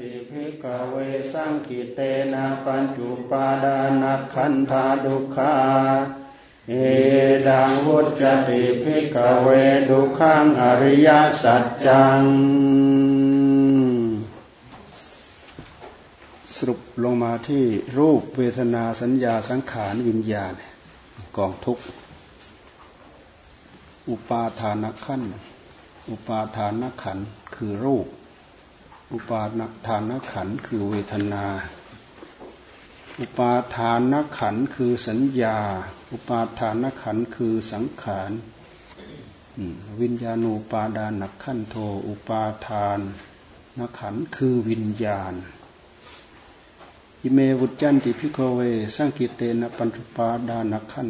ติภิกเวสังกิเตนะปัญจุปาดานักขันธาดุขาเอดังวุจติภิกเวดุขังอริยสัจจัง สรุปลงมาที่รูปเวทนาสัญญาสังขารวิญญาณกองทุกอุปาทานขั้นอุปาทานขันคือรูป อุปาทานขันคือเวทนา อุปาทานขันคือสัญญา อุปาทานขันคือสังขารวิญญาณูปาดานักขันโท อุปาทานนขันคือวิญญาณอิเมวุจันติพิโกเวสังกิเตนะปัญจุปาดานักขัน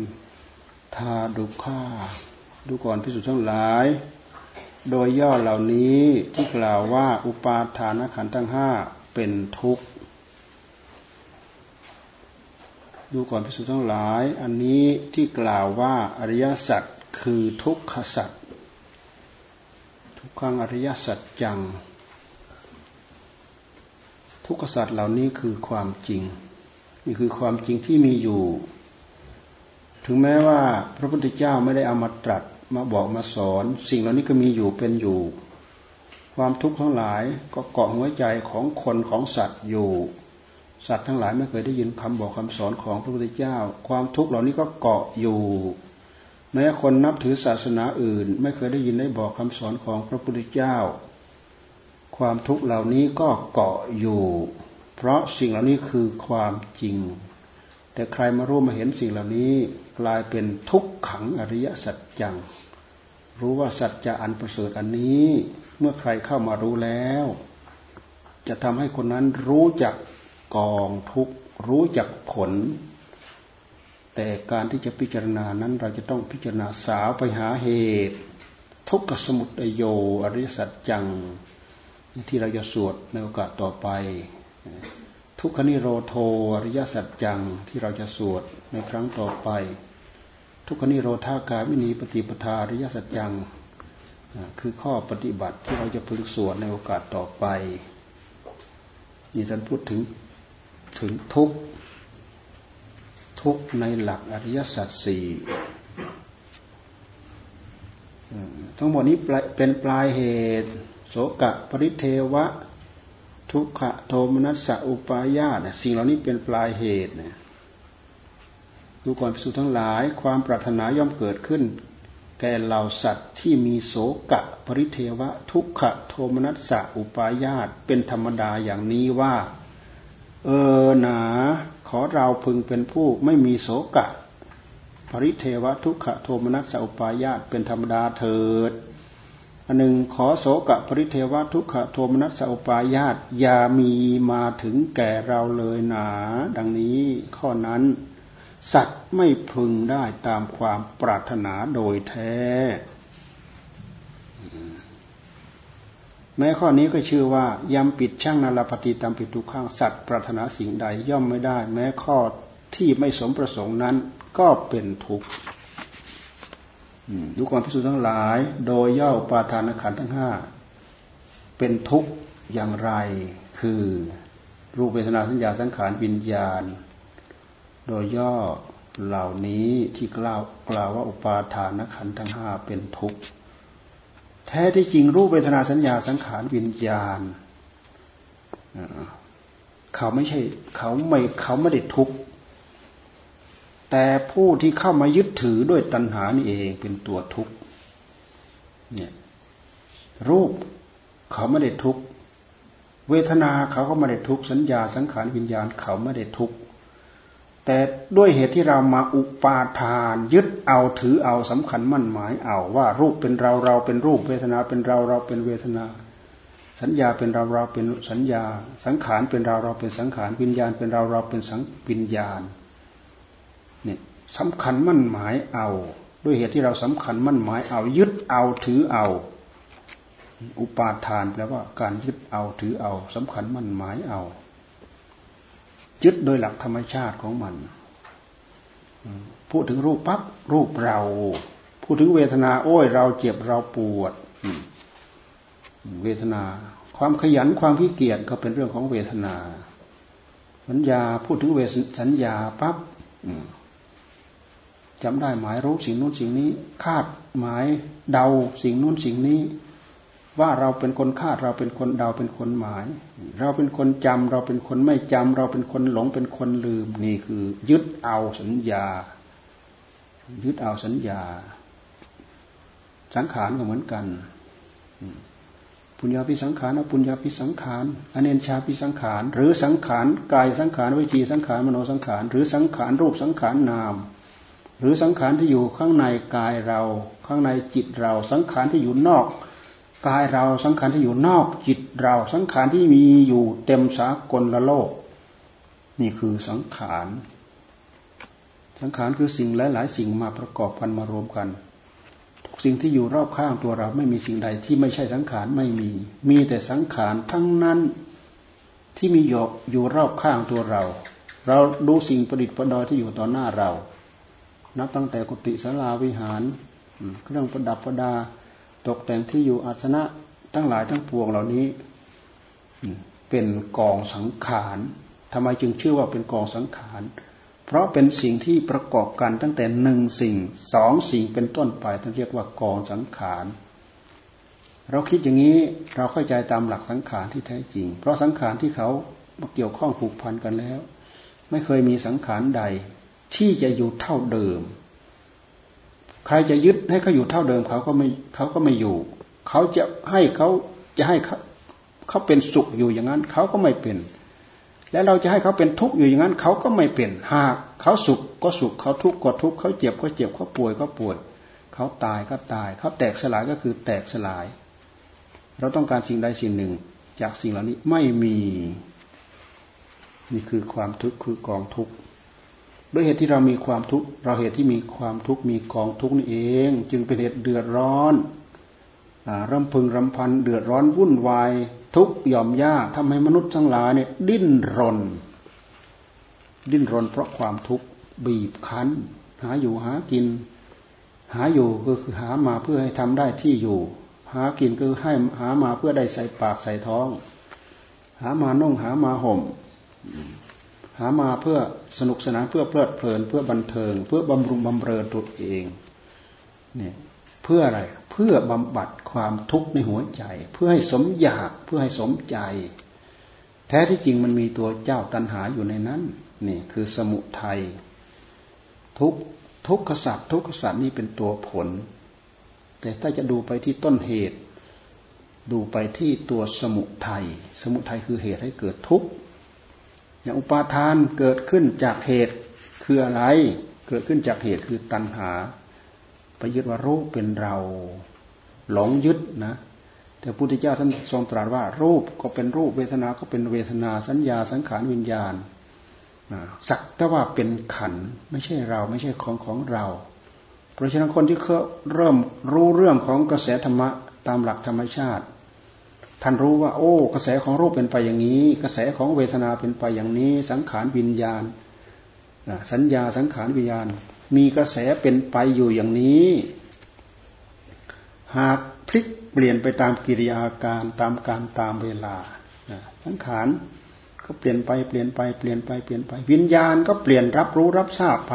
ทาดุข้าดูก่อนพิสุทธ์ทั้งหลาย โดยย่อเหล่านี้ที่กล่าวว่าอุปาทานขันธ์ทั้งห้าเป็นทุกข์ ดูก่อนพิสูจน์ทั้งหลาย อันนี้ที่กล่าวว่าอริยสัจคือทุกขสัจทุกขังอริยสัจจัง ทุกขสัจเหล่านี้คือความจริงนี่คือความจริงที่มีอยู่ ถึงแม้ว่าพระพุทธเจ้าไม่ได้เอามาตรัส มาบอกมาสอน สิ่งเหล่านี้ก็มีอยู่เป็นอยู่ ความทุกข์ทั้งหลายก็เกาะหัวใจของคนของสัตว์อยู่ สัตว์ทั้งหลายไม่เคยได้ยินคำบอกคำสอนของพระพุทธเจ้า ความทุกข์เหล่านี้ก็เกาะอยู่แม้คนนับถือศาสนาอื่น ไม่เคยได้ยินได้บอกคำสอนของพระพุทธเจ้า ความทุกข์เหล่านี้ก็เกาะอยู่ เพราะสิ่งเหล่านี้คือความจริง แต่ใครมารู้มาเห็นสิ่งเหล่านี้ กลายเป็นทุกขังอริยสัจจัง รู้ว่าสัจจะอันประเสริฐอันนี้เมื่อใครเข้ามารู้แล้ว จะทำให้คนนั้นรู้จักกองทุกรู้จักผล แต่การที่จะพิจารณานั้นเราจะต้องพิจารณาสาวไปหาเหตุ ทุกขสมุทัยโยอริยสัจจัง ที่เราจะสวดในโอกาสต่อไปทุกขนิโรโทอริยสัจจังที่เราจะสวดในครั้งต่อไป ทุกขนิโรธากาวินีปฏิปทาอริยสัจจังคือข้อปฏิบัติที่เราจะพึงสวดในโอกาสต่อไปนี่ท่านพูดถึงถึงทุกทุกในหลักอริยสัจสี่ทั้งหมดนี้เป็นปลายเหตุ โสกะปริเทวะ ทุกขโทมนัสสะอุปายาตสิ่งเหล่านี้เป็นปลายเหตุเนี่ย ดูก่อนพิสูจทั้งหลายความปรารถนาย่อมเกิดขึ้น แก่เหล่าสัตว์ที่มีโสกะ ปริเทวะ ทุกขะโทมนัสสะอุปายาตเป็นธรรมดาอย่างนี้ว่า เออหนา ขอเราพึงเป็นผู้ไม่มีโสกะ ปริเทวะ ทุกขะโทมนัสสะอุปายาตเป็นธรรมดาเถิดอันหนึ่งขอโสกะปริเทวะทุกขะโทมนัสสะอุปายาตอย่ามีมาถึงแก่เราเลยหนา ดังนี้ข้อนั้น สัตว์ไม่พึงได้ตามความปรารถนาโดยแท้ แม้ข้อนี้ก็ชื่อว่ายำปิดช่างนาลปฏิตามปิดทุกข้างสัตว์ปรารถนาสิ่งใดย่อมไม่ได้ แม้ข้อที่ไม่สมประสงค์นั้นก็เป็นทุกข์ดูความพิสูจน์ทั้งหลาย โดยย่อปาทานขันทั้งห้าเป็นทุกข์อย่างไร คือรูปเวทนาสัญญาสังขารวิญญาณ โดยย่อเหล่านี้ที่กล่าวกล่าวว่าอุปาทานขันธ์ทั้งห้าเป็นทุกข์แท้ที่จริงรูปเวทนาสัญญาสังขารวิญญาณเขาไม่ใช่เขาไม่เขาไม่ได้ทุกข์แต่ผู้ที่เข้ามายึดถือด้วยตัณหานี่เองเป็นตัวทุกข์เนี่ยรูปเขาไม่ได้ทุกข์เวทนาเขาก็ไม่ได้ทุกข์สัญญาสังขารวิญญาณเขาไม่ได้ทุกข์ แต่ด้วยเหตุที่เรามาอุปาทาน ยึดเอาถือเอาสำคัญมั่นหมายเอาว่ารูปเป็นเราเราเป็นรูปเวทนาเป็นเราเราเป็นเวทนา สัญญาเป็นเราเราเป็นสัญญา สังขารเป็นเราเราเป็นสังขารวิญญาณเป็นเราเราเป็นสังวิญญาณเนี่ยสำคัญมั่นหมายเอา ด้วยเหตุที่เราสำคัญมั่นหมายเอา ยึดเอาถือเอา อุปาทานแปลว่าการยึดเอาถือเอาสำคัญมั่นหมายเอา ยึดโดยหลักธรรมชาติของมัน พูดถึงรูปปั๊บรูปเรา พูดถึงเวทนา โอ้ย เราเจ็บเราปวด เวทนา ความขยันความขี้เกียจก็เป็นเรื่องของเวทนา สัญญาพูดถึงเวสัญญาปั๊บจำได้หมายรู้สิ่งนู้นสิ่งนี้ คาดหมายเดาสิ่งนู้นสิ่งนี้ ว่าเราเป็นคนคาดเราเป็นคนเดาเป็นคนหมาย เราเป็นคนจำเราเป็นคนไม่จำเราเป็นคนหลงเป็นคนลืมนี่คือ ยึดเอาสัญญา ยึดเอาสัญญา สังขารก็เหมือนกันปุญญาพิสังขารอปุญญาพิสังขารอเนนชาพิสังขาร หรือสังขารกายสังขารวิจีสังขารมโนสังขาร หรือสังขารรูปสังขารนาม หรือสังขารที่อยู่ข้างในกายเรา ข้างในจิตเรา สังขารที่อยู่นอก กายเราสังขารที่อยู่นอกจิตเราสังขารที่มีอยู่เต็มสากลละโลก นี่คือสังขาร สังขารคือสิ่งหลาย ๆ สิ่งมาประกอบกันมารวมกัน ทุกสิ่งที่อยู่รอบข้างตัวเราไม่มีสิ่งใดที่ไม่ใช่สังขารไม่มี มีแต่สังขารทั้งนั้นที่มีอยู่อยู่รอบข้างตัวเรา เราดูสิ่งประดิษฐ์ประดอยที่อยู่ต่อหน้าเรา นับตั้งแต่กุฏิศาลาวิหาร เครื่องประดับประดา ตกแต่งที่อยู่อาสนะทั้งหลายทั้งปวงเหล่านี้เป็นกองสังขารทำไมจึงชื่อว่าเป็นกองสังขาร เพราะเป็นสิ่งที่ประกอบกันตั้งแต่หนึ่งสิ่งสองสิ่งเป็นต้นไปท่านเรียกว่ากองสังขาร เราคิดอย่างนี้เราเข้าใจตามหลักสังขารที่แท้จริง เพราะสังขารที่เขามาเกี่ยวข้องผูกพันกันแล้ว ไม่เคยมีสังขารใดที่จะอยู่เท่าเดิม ใครจะยึดให้เขาอยู่เท่าเดิมเขาก็ไม่เขาก็ไม่อยู่ เขาจะให้เขาจะให้เขาเขาเป็นสุขอยู่อย่างนั้น เขาก็ไม่เป็น แล้วเราจะให้เขาเป็นทุกข์อยู่อย่างนั้น เขาก็ไม่เป็นหากเขาสุขก็สุขเขาทุกข์ก็ทุกข์เขาเจ็บก็เจ็บเขาป่วยก็ป่วย เขาตายก็ตาย เขาแตกสลายก็คือแตกสลาย เราต้องการสิ่งใดสิ่งหนึ่ง จากสิ่งเหล่านี้ไม่มี นี่คือความทุกข์คือกองทุกข์ ด้วยเหตุที่เรามีความทุกข์เราเหตุที่มีความทุกข์มีกองทุกข์นี่เอง จึงเป็นเหตุเดือดร้อนรำพึงรำพันเดือดร้อนวุ่นวาย ทุกยอมยากทำให้มนุษย์ทั้งหลายเนี่ยดิ้นรน ดิ้นรนเพราะความทุกข์บีบคั้น หาอยู่หากิน หาอยู่ก็คือหามาเพื่อให้ทำได้ที่อยู่ หากินก็ให้หามาเพื่อได้ใส่ปากใส่ท้อง หามานุ่งหามาห่ม หามาเพื่อสนุกสนานเพื่อเพลิดเพลิน เพื่อบันเทิง เพื่อบำรุงบำเรอตัวเองเนี่ยเพื่ออะไรเพื่อบำบัดความทุกข์ในหัวใจ เพื่อให้สมอยากเพื่อให้สมใจ แท้ที่จริงมันมีตัวเจ้าตันหาอยู่ในนั้นนี่คือสมุทัยทุกทุกขสัตว์ทุกขสัตว์นี่เป็นตัวผล แต่ถ้าจะดูไปที่ต้นเหตุ ดูไปที่ตัวสมุทัยสมุทัยคือเหตุให้เกิดทุกข์ อย่างอุปาทานเกิดขึ้นจากเหตุคืออะไร เกิดขึ้นจากเหตุคือตัณหาไปยึดว่ารูปเป็นเรา หลงยึดนะ แต่พระพุทธเจ้าท่านทรงตรัสว่า รูปก็เป็นรูปเวทนาก็เป็นเวทนาสัญญาสังขารวิญญาณสักแต่ว่าเป็นขันไม่ใช่เราไม่ใช่ของของเรา เพราะฉะนั้นคนที่เขาเริ่มรู้เรื่องของกระแสธรรมะตามหลักธรรมชาติ ท่านรู้ว่า โอ้ กระแสของรูปเป็นไปอย่างนี้ กระแสของเวทนาเป็นไปอย่างนี้ สังขารวิญญาณสัญญาสังขารวิญญาณ มีกระแสเป็นไปอยู่อย่างนี้ หากพลิกเปลี่ยนไปตามกิริยาการตามการตามเวลาสังขารก็เปลี่ยนไปเปลี่ยนไปเปลี่ยนไปเปลี่ยนไป วิญญาณก็เปลี่ยนรับรู้รับทราบไป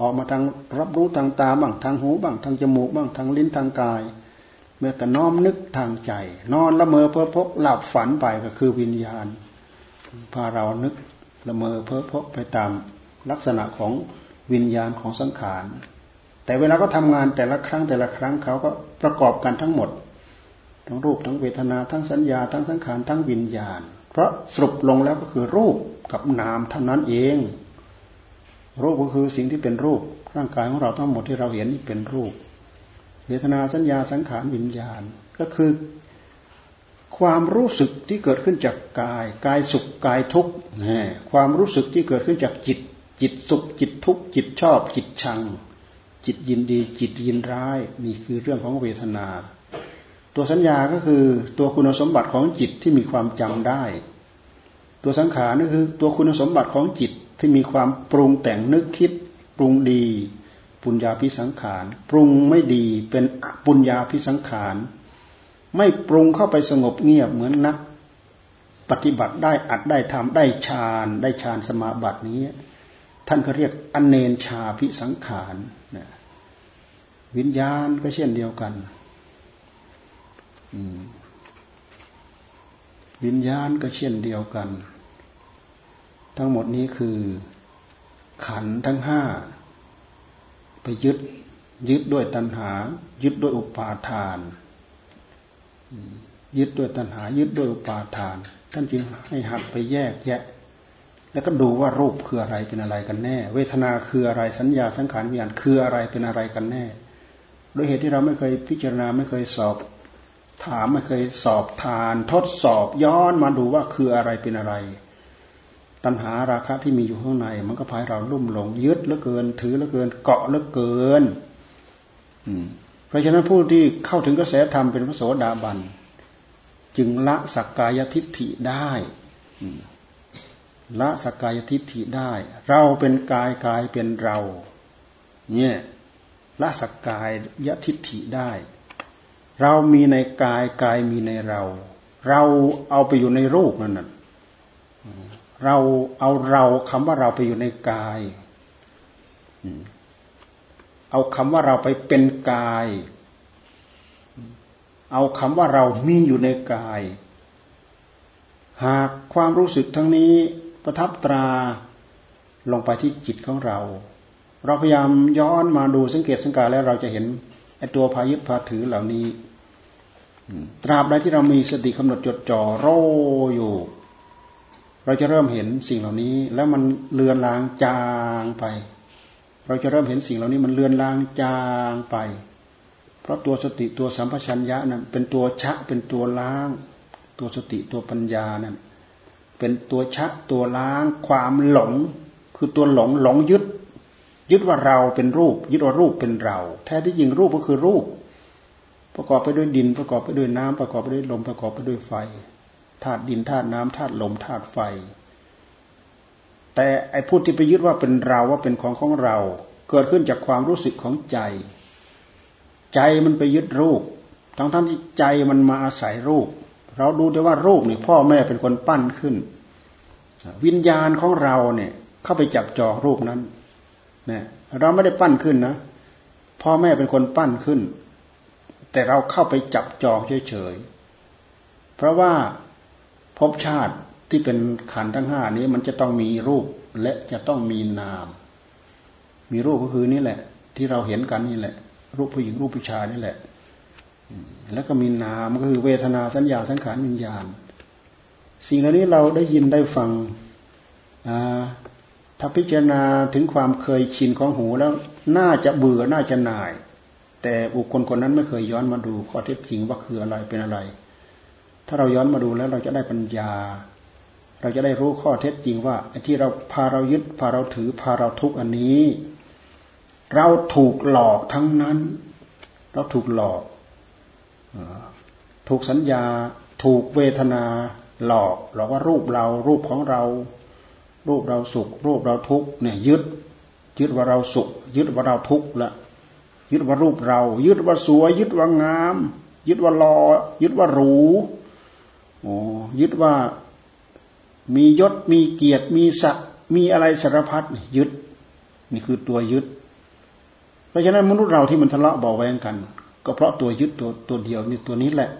ออกมาทางรับรู้ทางตาบ้างทางหูบ้างทางจมูกบ้างทางลิ้นทางกาย เมื่อแต่น้อมนึกทางใจ นอนละเมอเพ้อพกหลับฝันไปก็คือวิญญาณ พาเรานึกละเมอเพ้อพกไปตามลักษณะของวิญญาณของสังขาร แต่เวลาก็ทำงานแต่ละครั้งแต่ละครั้งเขาก็ประกอบกันทั้งหมด ทั้งรูปทั้งเวทนาทั้งสัญญา ทั้งสังขารทั้งวิญญาณ เพราะสรุปลงแล้วก็คือรูปกับนามเท่านั้นเอง รูปก็คือสิ่งที่เป็นรูป ร่างกายของเราทั้งหมดที่เราเห็นนี่เป็นรูป เวทนาสัญญาสังขารวิญญาณ ก็คือ ความรู้สึกที่เกิดขึ้นจากกาย กายสุขกายทุกข์ความรู้สึกที่เกิดขึ้นจากจิต จิตสุขจิตทุกข์จิตชอบ จิตชัง จิตยินดีจิตยินร้าย นี่คือเรื่องของเวทนา ตัวสัญญาก็คือตัวคุณสมบัติของจิตที่มีความจำได้ ตัวสังขารก็คือตัวคุณสมบัติของจิตที่มีความปรุงแต่งนึกคิดปรุงดี ปุญญาพิสังขาร ปรุงไม่ดีเป็นปุญญาพิสังขาร ไม่ปรุงเข้าไปสงบเงียบเหมือนนัก ปฏิบัติได้อัดได้ทำได้ฌานได้ฌานสมาบัตินี้ ท่านก็เรียกอนเนนชาพิสังขารวิญญาณก็เช่นเดียวกันวิญญาณก็เช่นเดียวกัน ทั้งหมดนี้คือ ขันทั้งห้า ไปยึด ยึดด้วยตัณหา ยึดด้วยอุปาทาน ยึดด้วยตัณหา ยึดด้วยอุปาทาน ท่านจึงให้หัดไปแยกแยะ แล้วก็ดูว่ารูปคืออะไรเป็นอะไรกันแน่ เวทนาคืออะไรสัญญาสังขารวิญญาณคืออะไรเป็นอะไรกันแน่โดยเหตุที่เราไม่เคยพิจารณาไม่เคยสอบ ถามไม่เคยสอบทาน ทดสอบย้อนมาดูว่าคืออะไรเป็นอะไร ตัณหาราคะที่มีอยู่ข้างใน มันก็พายเราลุ่มหลงยึดเหลือเกิน ถือเหลือเกิน เกาะเหลือเกินเพราะฉะนั้นผู้ที่เข้าถึงกระแสธรรมเป็นพระโสดาบันจึงละสักกายทิฏฐิได้ละสักกายทิฏฐิได้ เราเป็นกายกายเป็นเรา เนี่ยละสักกายยทิฏฐิได้ เรามีในกายกายมีในเรา เราเอาไปอยู่ในรูปนั่นน่ะ เราเอาเราคำว่าเราไปอยู่ในกายเอาคำว่าเราไปเป็นกาย เอาคำว่าเรามีอยู่ในกาย หากความรู้สึกทั้งนี้ประทับตราลงไปที่จิตของเรา เราพยายามย้อนมาดูสังเกตสังการแล้วเราจะเห็นไอ้ตัวพายึดพาถือเหล่านี้ ตราบใดที่เรามีสติกำหนดจดจ่อโรอยู่ เราจะเริ่มเห็นสิ่งเหล่านี้ แล้วมันเลือนลางจางไป เราจะเริ่มเห็นสิ่งเหล่านี้มันเลือนลางจางไป เพราะตัวสติตัวสัมปชัญญะนั้นเป็นตัวชะเป็นตัวล้าง ตัวสติตัวปัญญานั้นเป็นตัวชะตัวล้างความหลง คือตัวหลงหลงยึด ยึดว่าเราเป็นรูป ยึดว่ารูปเป็นเรา แท้ที่จริงรูปก็คือรูป ประกอบไปด้วยดินประกอบไปด้วยน้ำประกอบไปด้วยลมประกอบไปด้วยไฟ ธาตุดินธาตุน้ำธาตุลมธาตุไฟ แต่ไอ้พูดที่ไปยึดว่าเป็นเราว่าเป็นของของเรา เกิดขึ้นจากความรู้สึกของใจ ใจมันไปยึดรูป ทั้งทั้งที่ใจมันมาอาศัยรูป เราดูได้ว่ารูปนี่พ่อแม่เป็นคนปั้นขึ้น วิญญาณของเราเนี่ยเข้าไปจับจองรูปนั้นเนี่ยเราไม่ได้ปั้นขึ้นนะพ่อแม่เป็นคนปั้นขึ้น แต่เราเข้าไปจับจองเฉยๆเพราะว่า ภพชาติที่เป็นขันทั้งห้านี้มันจะต้องมีรูปและจะต้องมีนาม มีรูปก็คือนี่แหละ ที่เราเห็นกันนี่แหละ รูปผู้หญิงรูปผู้ชายนี่แหละ แล้วก็มีนามก็คือเวทนาสัญญาสังขารวิญญาณ สิ่งเหล่านี้เราได้ยินได้ฟังถ้าพิจารณาถึงความเคยชินของหูแล้วน่าจะเบื่อน่าจะหน่าย แต่บุคคลคนนั้นไม่เคยย้อนมาดูข้อเท็จจริงว่าคืออะไรเป็นอะไร ถ้าเราย้อนมาดูแล้วเราจะได้ปัญญา เราจะได้รู้ข้อเท็จจริงว่าไอ้ที่เราพาเรายึดพาเราถือพาเราทุกอันนี้ เราถูกหลอกทั้งนั้น เราถูกหลอก ถูกสัญญา ถูกเวทนาหลอกหลอกว่ารูปเรา รูปของเรา รูปเราสุข รูปเราทุกเนี่ยยึด ยึดว่าเราสุข ยึดว่าเราทุกข์ละยึดว่ารูปเรา ยึดว่าสวย ยึดว่างาม ยึดว่าหล่อยึดว่าหรู โอ้ยึดว่ามียศมีเกียรติมีศักดิ์มีอะไรสารพัดยึด นี่คือตัวยึด เพราะฉะนั้นมนุษย์เราที่มันทะเลาะเบาแวงกัน ก็เพราะตัวยึดตัวตัวเดียวนี่ตัวนี้แหละ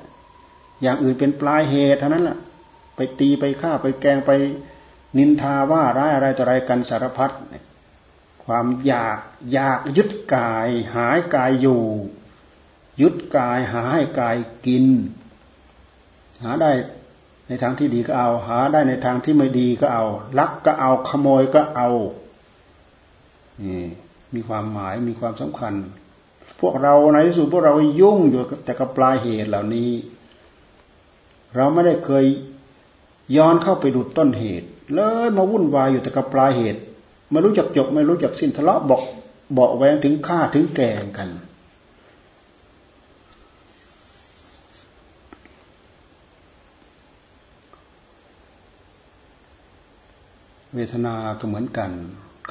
อย่างอื่นเป็นปลายเหตุเท่านั้นแหละไปตีไปฆ่าไปแกงไปนินทาว่าร้ายอะไรต่ออะไรกันสารพัดความอยากอยากยึดกาย หายกายอยู่ ยึดกายหาให้กายกิน หาได้ในทางที่ดีก็เอา หาได้ในทางที่ไม่ดีก็เอาลักก็เอาขโมยก็เอานี่มีความหมายมีความสำคัญ พวกเราในที่สุดพวกเรายุ่งอยู่แต่กับปลายเหตุเหล่านี้ เราไม่ได้เคยย้อนเข้าไปดูต้นเหตุ เลยมาวุ่นวายอยู่แต่กับปลายเหตุ ไม่รู้จักจบไม่รู้จักสิ้นทะเลาะบอกบอกแวงถึงฆ่าถึงแกงกัน เวทนาก็เหมือนกัน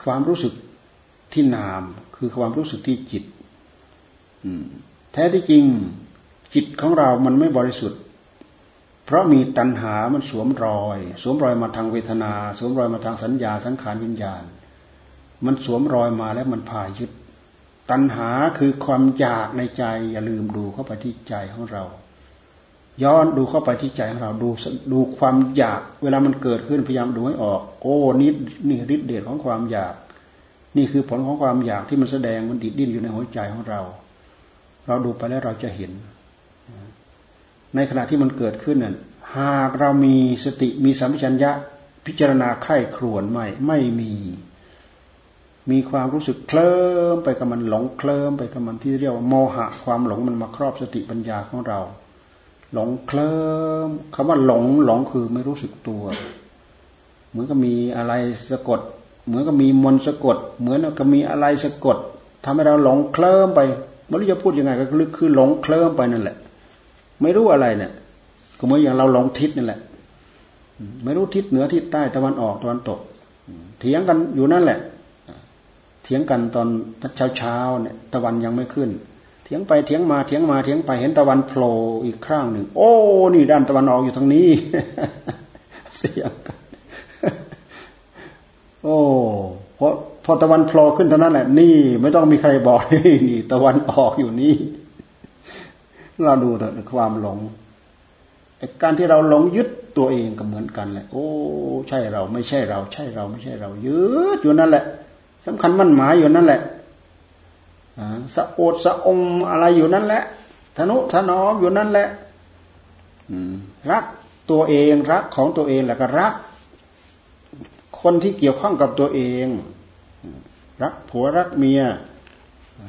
ความรู้สึกที่นามคือความรู้สึกที่จิตแท้ที่จริงจิตของเรามันไม่บริสุทธิ์ เพราะมีตัณหามันสวมรอย สวมรอยมาทางเวทนา สวมรอยมาทางสัญญาสังขารวิญญาณ มันสวมรอยมาแล้วมันพายึด ตัณหาคือความอยากในใจอย่าลืมดูเข้าไปที่ใจของเรา ย้อนดูเข้าไปที่ใจของเราดูดูความอยาก เวลามันเกิดขึ้นพยายามดูให้ออก โอ้นี่นี่ฤทธิ์เดชของความอยาก นี่คือผลของความอยากที่มันแสดงมันดิดดิ้นอยู่ในหัวใจของเรา เราดูไปแล้วเราจะเห็น ในขณะที่มันเกิดขึ้นนั้นหากเรามีสติมีสัมผัสัญญะ พิจารณาไข้ครวนไม่ไม่มี มีความรู้สึกเคลิ้มไปกับมันหลงเคลิ้มไปกับมันที่เรียกว่าโมหะ ความหลงมันมาครอบสติปัญญาของเรา หลงเคลิ้มคำว่าหลงหลงคือไม่รู้สึกตัว เหมือนกับมีอะไรสะกด เหมือนกับมีมนสะกด เหมือนกับมีอะไรสะกดทำให้เราหลงเคลิ้มไปไม่รู้จะพูดยังไงก็คือหลงเคลิ้มไปนั่นแหละ ไม่รู้อะไรเนี่ยก็เหมือนอย่างเราหลงทิศนี่นแหละ ไม่รู้ทิศเหนือทิศใต้ตะวันออกตะวันตกเถียงกันอยู่นั่นแหละ เถียงกันตอนเช้าเช้าเนี่ย ตะวันยังไม่ขึ้น เถียงไปเถียงมาเถียงมาเถียงไปเห็นตะวันโผล่อีกครั้งหนึ่ง โอ้ นี่ด้านตะวันออกอยู่ทางนี้ เสียงกันโอ้พอพอตะวันโผล่ขึ้นเท่านั้นแหละ นี่ไม่ต้องมีใครบอกนี่ ตะวันออกอยู่นี่ เราดูเถอะความหลงการที่เราหลงยึดตัวเองก็เหมือนกันแหละ โอ้ ใช่เราไม่ใช่เรา ใช่เราไม่ใช่เรายึดอยู่นั่นแหละสำคัญมั่นหมายอยู่นั่นแหละ สะโอดสะอมอะไรอยู่นั่นแหละทนุถนอมอยู่นั่นแหละรักตัวเองรักของตัวเองแล้วก็รัก คนที่เกี่ยวข้องกับตัวเอง รักผัวรักเมีย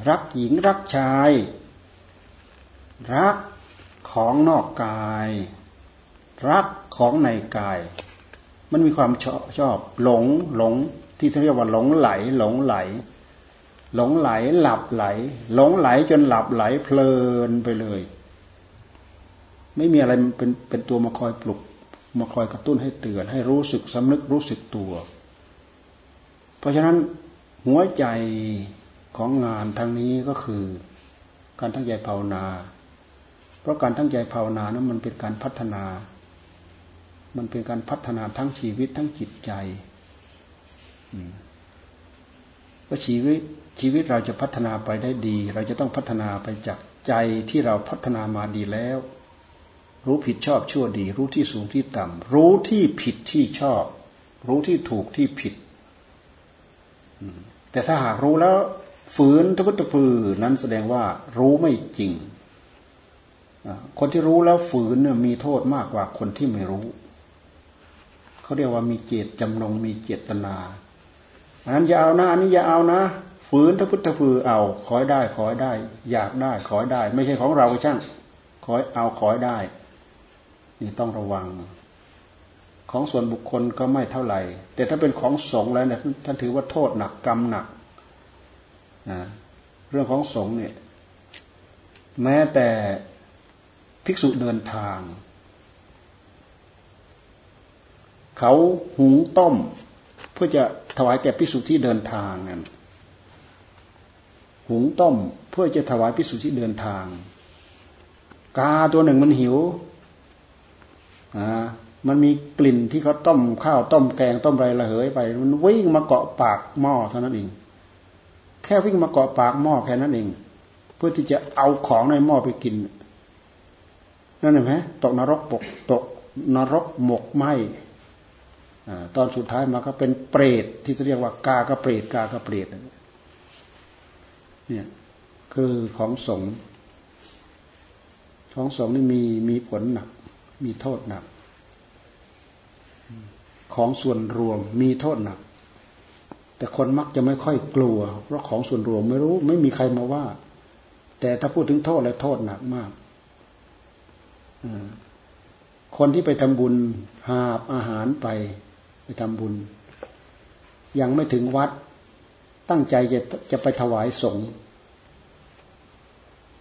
รักหญิงรักชาย รักของนอกกาย รักของในกาย มันมีความชอบชอบหลงหลงที่เรียกว่าหลงไหลหลงไหลหลงไหล หลงไหลหลับไหล หลงไหลจนหลับไหลเพลินไปเลย ไม่มีอะไรเป็นเป็นตัวมาคอยปลุก มาคอยกระตุ้นให้เตือน ให้รู้สึกสำนึกรู้สึกตัว เพราะฉะนั้นหัวใจของงานทางนี้ก็คือ การทั้งใจภาวนา เพราะการทั้งใจภาวนานั้นมันเป็นการพัฒนา มันเป็นการพัฒนาทั้งชีวิตทั้งจิตใจว่าชีวิต ชีวิตเราจะพัฒนาไปได้ดี เราจะต้องพัฒนาไปจากใจที่เราพัฒนามาดีแล้ว รู้ผิดชอบชั่วดี รู้ที่สูงที่ต่ำรู้ที่ผิดที่ชอบ รู้ที่ถูกที่ผิด แต่ถ้าหากรู้แล้วฝืนทุกตะพือนั้นแสดงว่ารู้ไม่จริง คนที่รู้แล้วฝืนมีโทษมากกว่าคนที่ไม่รู้ เขาเรียกว่ามีเจตจำนงมีเจตนาอันนั้นอย่าเอานะอันนี้อย่าเอานะ ฝืนถ้าพุทธฝือเอาขอได้ขอได้ อยากได้ขอได้ ไม่ใช่ของเราช่างขอเอาขอได้ นี่ต้องระวัง ของส่วนบุคคลก็ไม่เท่าไหร่ แต่ถ้าเป็นของสงฆ์แล้วเนี่ยท่านถือว่าโทษหนักกรรมหนักนะเรื่องของสงฆ์เนี่ย แม้แต่ภิกษุเดินทาง เขาหุงต้ม เพื่อจะถวายแก่ภิกษุที่เดินทางนั่น หุงต้ม เพื่อจะถวายภิกษุที่เดินทาง กาตัวหนึ่งมันหิวอ่ามันมีกลิ่นที่เขาต้มข้าวต้มแกงต้มไรระเหยไป มันวิ่งมาเกาะปากหม้อเท่านั้นเอง แค่วิ่งมาเกาะปากหม้อแค่นั้นเอง เพื่อที่จะเอาของในหม้อไปกิน นั่นเห็นไหมตกนรกปกตกนรกหมกไหมตอนสุดท้ายมาก็เป็นเปรตที่จะเรียกว่ากากระเปรตกากระเปรต เนี่ยคือของสงของสงนี่มีมีผลหนัก มีโทษหนัก ของส่วนรวมมีโทษหนัก แต่คนมักจะไม่ค่อยกลัว เพราะของส่วนรวมไม่รู้ ไม่มีใครมาว่า แต่ถ้าพูดถึงโทษแล้วโทษหนักมากคนที่ไปทำบุญหาบอาหารไป ไปทำบุญ ยังไม่ถึงวัด ตั้งใจจะจะไปถวายสงฆ์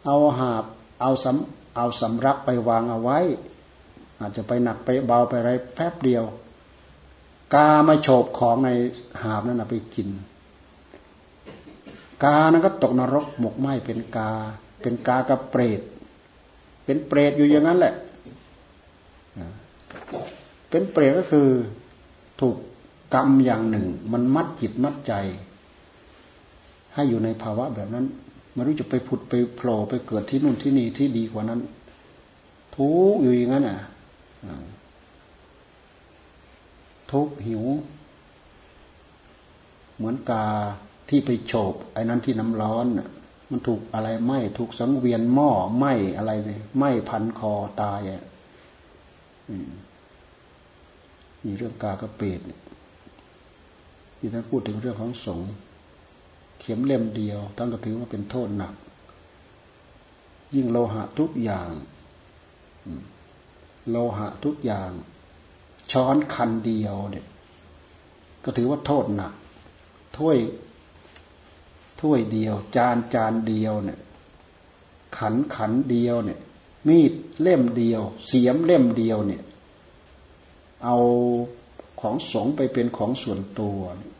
เอาหาบเอาสำเอาสำรับไปวางเอาไว้ อาจจะไปหนักไปเบาไปอะไรแป๊บเดียว กามาโฉบของในหาบนั่นไปกิน กานั้นก็ตกนรกหมกไหมเป็นกา เป็นกากระเปรตเป็นเปรตอยู่อย่างนั้นแหละ เป็นเปรตก็คือถูกกรรมอย่างหนึ่ง มันมัดจิตมัดใจ ให้อยู่ในภาวะแบบนั้นไม่รู้จะไปผุดไปโผล่ไปเกิดที่นู่นที่นี่ที่ดีกว่านั้น ทุกอยู่อย่างนั้นอะทุกหิว เหมือนกาที่ไปโฉบไอ้นั้นที่น้ำร้อนมันถูกอะไรไหมถูกสังเวียนหม้อไหมอะไรเลยไหมพันคอตายอะมีเรื่องกากระเปดที่ท่านพูดถึงเรื่องของสงฆ์ ข็มเล่มเดียวท่านก็ถือว่าเป็นโทษหนัก ยิ่งโลหะทุกอย่างโลหะทุกอย่าง ช้อนคันเดียวเนี่ยก็ถือว่าโทษหนักถ้วยถ้วยเดียว จานจานเดียวเนี่ย ขันขันเดียวเนี่ย มีดเล่มเดียว เสียมเล่มเดียวเนี่ย เอาของสงไปเป็นของส่วนตัวเ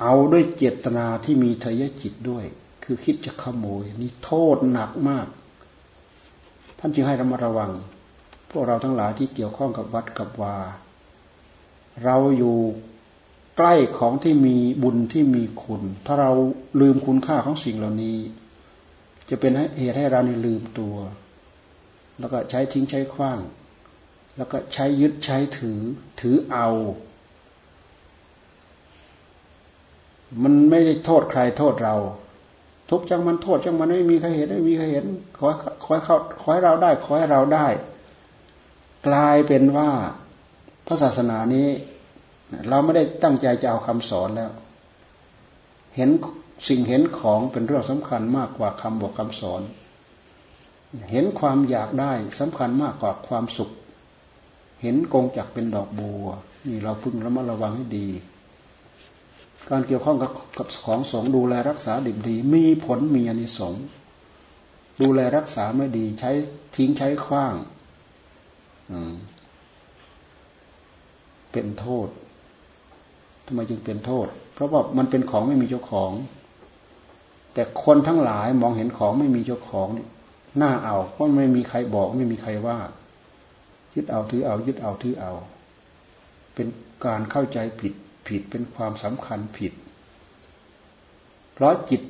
เอาด้วยเจตนาที่มีทยจิตด้วย คือคิดจะขโมย นี่โทษหนักมาก ท่านจึงให้ระมัดระวัง พวกเราทั้งหลายที่เกี่ยวข้องกับวัดกับวา เราอยู่ใกล้ของที่มีบุญที่มีคุณ ถ้าเราลืมคุณค่าของสิ่งเหล่านี้ จะเป็นเหตุให้เราในลืมตัว แล้วก็ใช้ทิ้งใช้คว้าง แล้วก็ใช้ยึดใช้ถือ ถือเอา มันไม่ได้โทษใครโทษเรา ทุกจังมันโทษจังมันไม่มีใครเห็นไม่มีใครเห็นขอขอให้เขาขอให้เราได้ ขอให้เราได้ กลายเป็นว่าพระศาสนานี้ เราไม่ได้ตั้งใจจะเอาคำสอนแล้ว เห็นสิ่งเห็นของเป็นเรื่องสำคัญมากกว่าคำบอกคำสอน เห็นความอยากได้สำคัญมากกว่าความสุข เห็นกงจักเป็นดอกบัว นี่เราพึงระมัดระวังให้ดี การเกี่ยวข้องกับกับของสงดูแลรักษาดิบดี มีผลมีอนิสงส์ดูแลรักษาไม่ดี ใช้ทิ้งใช้คว้างเป็นโทษทำไมจึงเป็นโทษ เพราะว่ามันเป็นของไม่มีเจ้าของ แต่คนทั้งหลายมองเห็นของไม่มีเจ้าของนี่น่าเอาเพราะไม่มีใครบอก ไม่มีใครว่า ยึดเอาถือเอา ยึดเอาถือเอา เป็นการเข้าใจผิด ผิดเป็นความสำคัญผิด เพราะจิต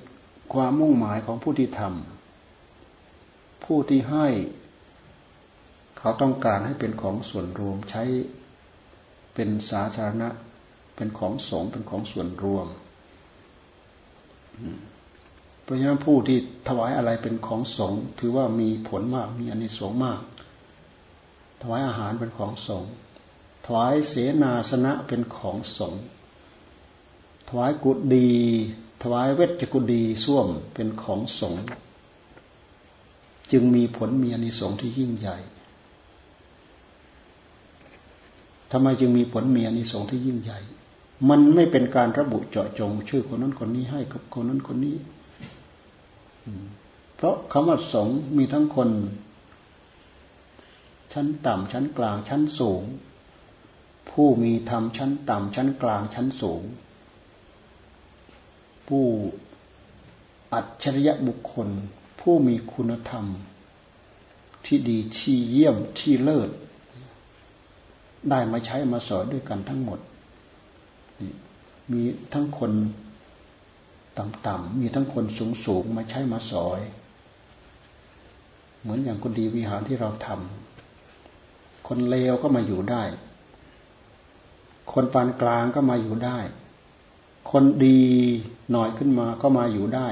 ความมุ่งหมายของผู้ที่ทำผู้ที่ให้ เขาต้องการให้เป็นของส่วนรวมใช้เป็นสาธารณะ เป็นของสงเป็นของส่วนรวมเพราะฉะนั้นผู้ที่ถวายอะไรเป็นของสงถือว่ามีผลมากมีอานิสงส์มาก ถวายอาหารเป็นของสง ถวายเสนาสนะเป็นของสงถวายกุฎีถวายเวชกุฎีส้วมเป็นของสงจึงมีผลมีอนิสงส์ที่ยิ่งใหญ่ทำไมจึงมีผลมีอนิสงส์ที่ยิ่งใหญ่ มันไม่เป็นการระบุเจาะจง ชื่อคนนั้นคนนี้ให้กับคนนั้นคนนี้ เพราะคำว่าสงมีทั้งคน ชั้นต่ำชั้นกลางชั้นสูง ผู้มีธรรมชั้นต่ำชั้นกลางชั้นสูง ผู้อัจฉริยะบุคคล ผู้มีคุณธรรม ที่ดีที่เยี่ยมที่เลิศ ได้มาใช้มาสอนด้วยกันทั้งหมด มีทั้งคนต่ำๆมีทั้งคนสูงๆมาใช้มาสอย เหมือนอย่างคนดีวิหารที่เราทำคนเลวก็มาอยู่ได้ คนปานกลางก็มาอยู่ได้ คนดีหน่อยขึ้นมาก็มาอยู่ได้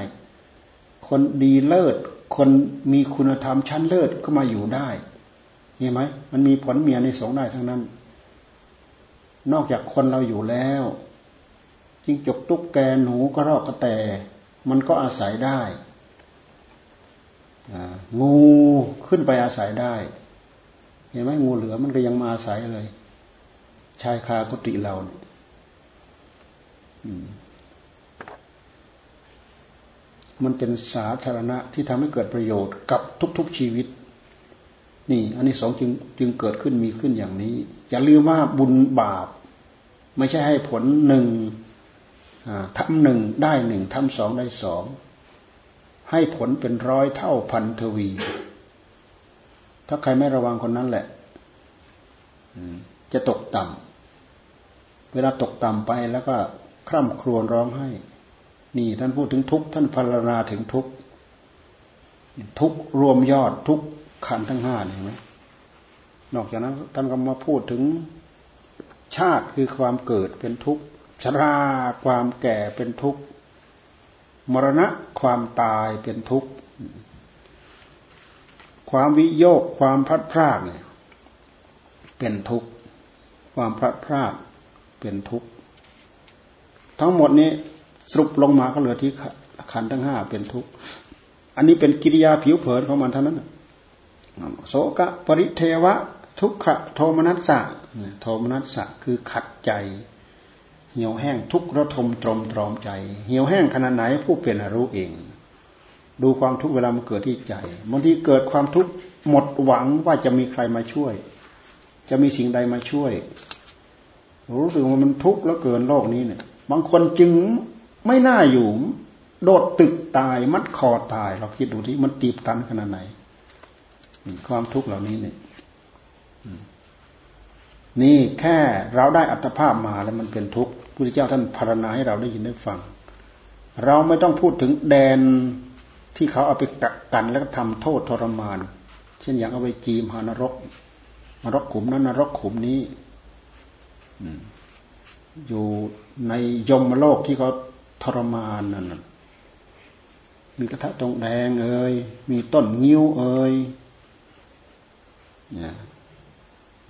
คนดีเลิศ คนมีคุณธรรมชั้นเลิศก็มาอยู่ได้เห็นไหมมันมีผลเมียในสงได้ทั้งนั้น นอกจากคนเราอยู่แล้วจิ้งจกตุ๊กแกหนูกระรอกกระแต มันก็อาศัยได้งูขึ้นไปอาศัยได้ เห็นไหมงูเหลือมันก็ยังมาอาศัยเลย ชายคากุฏิเราเนี่ยมันเป็นสาธารณะที่ทำให้เกิดประโยชน์กับทุกๆชีวิต นี่ อันนี้สองจึงจึงเกิดขึ้นมีขึ้นอย่างนี้ อย่าลืมว่าบุญบาป ไม่ใช่ให้ผลหนึ่งทำหนึ่งได้หนึ่งทำสองได้สองให้ผลเป็นร้อยเท่าพันทวี ถ้าใครไม่ระวังคนนั้นแหละจะตกต่ำ เวลาตกต่ำไปแล้วก็คร่ำครวญร้องไห้ นี่ท่านพูดถึงทุกท่านพรรณนาถึงทุกทุกรวมยอดทุกขันทั้งห้าเห็นไหมนอกจากนั้นท่านก็มาพูดถึงชาติคือความเกิดเป็นทุกข์ชราความแก่เป็นทุกข์มรณะความตายเป็นทุกข์ความวิโยคความพัดพรากเนี่ยเป็นทุกข์ความพลัดพราก เป็นทุกข์ ทั้งหมดนี้สรุปลงมาก็เหลือที่ขันทั้งห้าเป็นทุกข์ อันนี้เป็นกิริยาผิวเผินของมันเท่านั้นโสกะปริเทวะ ทุกขะโทมนัสสะโทมนัสสะคือขัดใจ เหี่ยวแห้งทุกระทมตรมตรอมใจ เหี่ยวแห้งขนาดไหนผู้เป็นรู้เอง ดูความทุกข์เวลามันเกิดที่ใจบางทีเกิดความทุกข์หมดหวังว่าจะมีใครมาช่วย จะมีสิ่งใดมาช่วย รู้สึกว่ามันทุกข์แล้วเกินโลกนี้เนี่ย บางคนจึงไม่น่าอยู่ โดดตึกตายมัดคอตาย เราคิดดูที่มันตีบตันขนาดไหน ความทุกข์เหล่านี้เนี่ยนี่แค่เราได้อัตภาพมาแล้วมันเป็นทุกข์พุทธเจ้าท่านพารณาให้เราได้ยินได้ฟัง เราไม่ต้องพูดถึงแดนที่เขาเอาไปกักกันแล้วก็ทำโทษทรมาน เช่นอย่างเอาไปจีมหานรกนรกขุมนั้นนรกขุมนี้ อยู่ในยมโลกที่เขาทรมานนั่นมีกระทะตรงแดงเอ่ยมีต้นงิ้วเอ่ย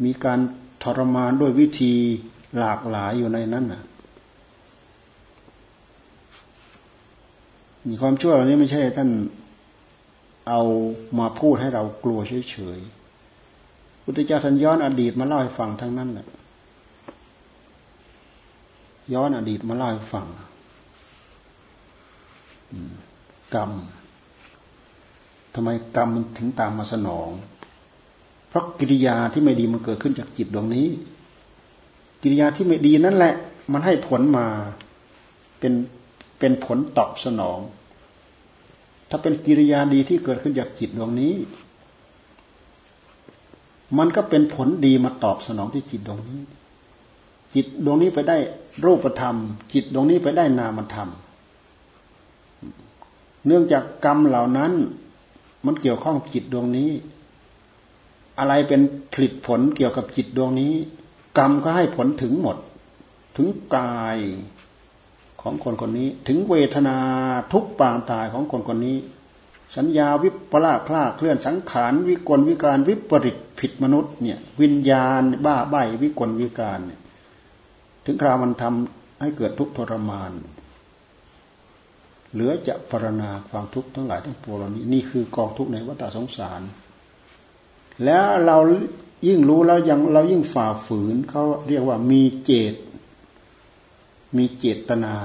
มีการทรมานด้วยวิธีหลากหลายอยู่ในนั้นน่ะมีความชั่วเหล่านี้ไม่ใช่ท่านเอามาพูดให้เรากลัวเฉยๆพุทธเจ้าท่านย้อนอดีตมาเล่าให้ฟังทั้งนั้นแหละ ย้อนอดีตมาเล่าให้ฟังกรรมทำไมกรรมมันถึงตามมาสนอง เพราะกิริยาที่ไม่ดีมันเกิดขึ้นจากจิตดวงนี้ กิริยาที่ไม่ดีนั่นแหละ มันให้ผลมาเป็นเป็นผลตอบสนอง ถ้าเป็นกิริยาดีที่เกิดขึ้นจากจิตดวงนี้ มันก็เป็นผลดีมาตอบสนองที่จิตดวงนี้ จิตดวงนี้ไปได้รูปธรรม จิตดวงนี้ไปได้นามธรรม เนื่องจากกรรมเหล่านั้น มันเกี่ยวข้องจิตดวงนี้ อะไรเป็นผลิตผลเกี่ยวกับจิตดวงนี้ กรรมก็ให้ผลถึงหมด ถึงกายของคนคนนี้ ถึงเวทนาทุกปางตายของคนคนนี้ สัญญาวิปลาสคลาเคลื่อนสังขารวิกลวิการวิปริตผิดมนุษย์เนี่ย วิญญาณบ้าใบวิกลวิการเนี่ย ถึงคราวมันทำให้เกิดทุกข์ทรมาน เหลือจะปรณาความทุกข์ทั้งหลายทั้งปวงเหล่านี้นี่คือกองทุกข์ในวัฏสงสาร แล้วเรายิ่งรู้แล้วยังเรายิ่งฝ่าฝืนเขาเรียกว่ามีเจต มีเจตนา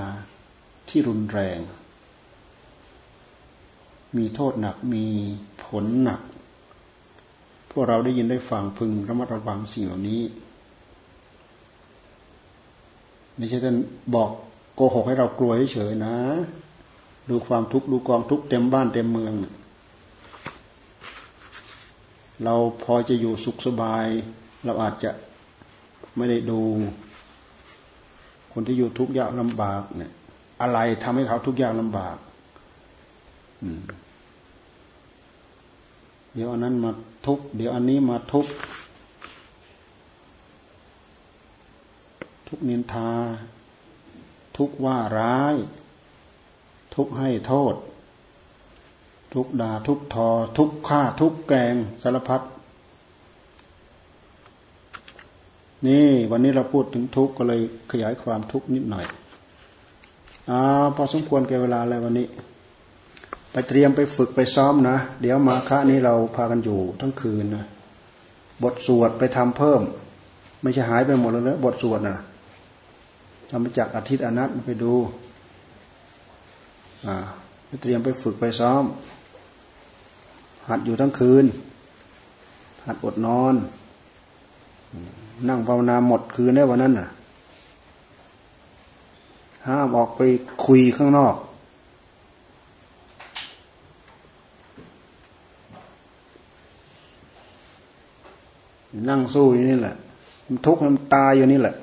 ที่รุนแรง มีโทษหนักมีผลหนัก พวกเราได้ยินได้ฟังพึงระมัดระวังสิ่งเหล่านี้ ไม่ใช่ท่านบอกโกหกให้เรากลัวเฉยๆนะ ดูความทุกข์ดูกองทุกข์เต็มบ้านเต็มเมือง เราพอจะอยู่สุขสบาย เราอาจจะไม่ได้ดู คนที่อยู่ทุกข์ยากลำบากเนี่ย อะไรทำให้เขาทุกข์ยากลำบากเดี๋ยวอันนั้นมาทุกเดี๋ยวอันนี้มาทุก ทุกนินทา ทุกว่าร้าย ทุกให้โทษ ทุกดาทุกทอ ทุกฆ่าทุกแกงสารพัดนี่วันนี้เราพูดถึงทุกก็เลยขยายความทุกนิดหน่อยอ่าพอสมควรแก่เวลาแล้ววันนี้ ไปเตรียมไปฝึกไปซ้อมนะ เดี๋ยวมาค่านี้เราพากันอยู่ทั้งคืนนะบทสวดไปทำเพิ่ม ไม่ใช่หายไปหมดเลยนะบทสวดนะ ทำมาจากอาทิตย์อนัตไปดูไปเตรียมไปฝึกไปซ้อม หัดอยู่ทั้งคืน หัดอดนอน นั่งภาวนาหมดคืนได้วันนั้นน่ะห้ามออกไปคุยข้างนอก นั่งสู้อยู่นี่แหละ มันทุกข์มันตายอยู่นี่แหละ